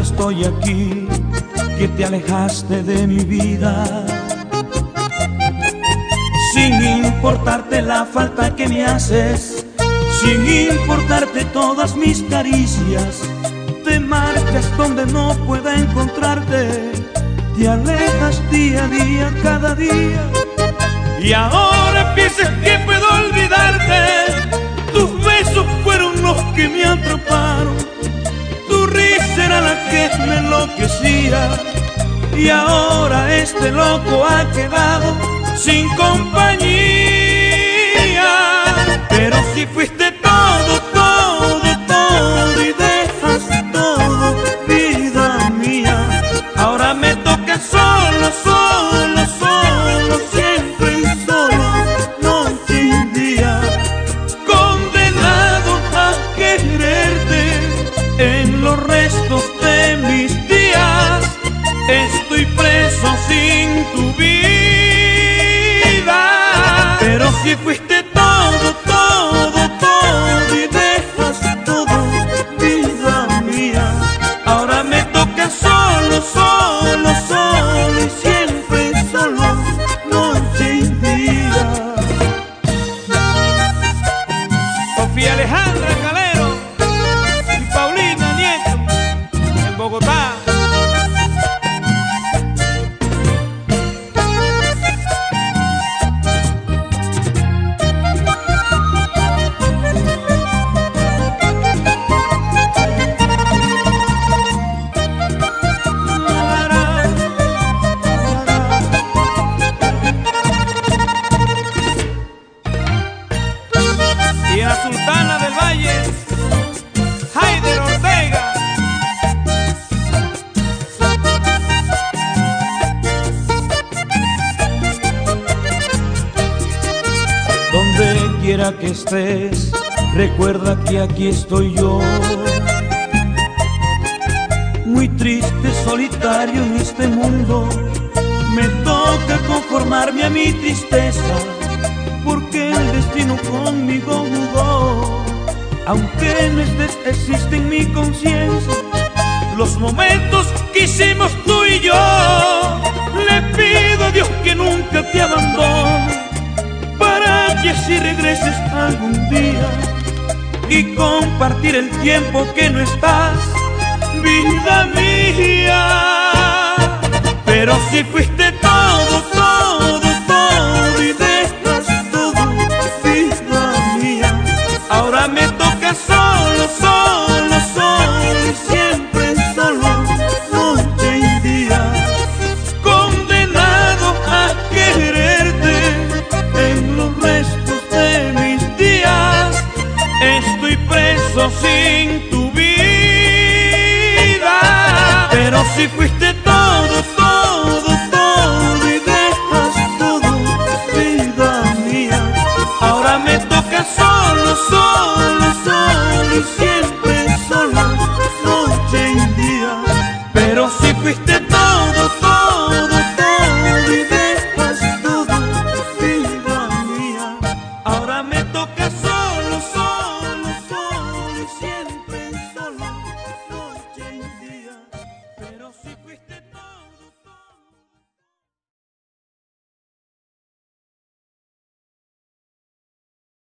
Estoy aquí, que te alejaste de mi vida. Sin importarte la falta que me haces, sin importarte todas mis caricias, te marchas donde no pueda encontrarte, te alejas día a día, cada día. Y ahora piensas que puedo olvidarte, tus besos fueron los que me atraparon, la que me enloquecía. Y ahora este loco ha quedado sin compañía. Pero si fuiste Bogotá. Y la Sultana del Valle, que estés, recuerda que aquí estoy yo. Muy triste, solitario en este mundo, me toca conformarme a mi tristeza, porque el destino conmigo jugó. Aunque no estés, existe en mi conciencia los momentos que hicimos tú y yo. Le pido a Dios que nunca te abandone para que así regreses algún día y compartir el tiempo que no estás, vida mía. Pero si fuiste todo não se custe fuiste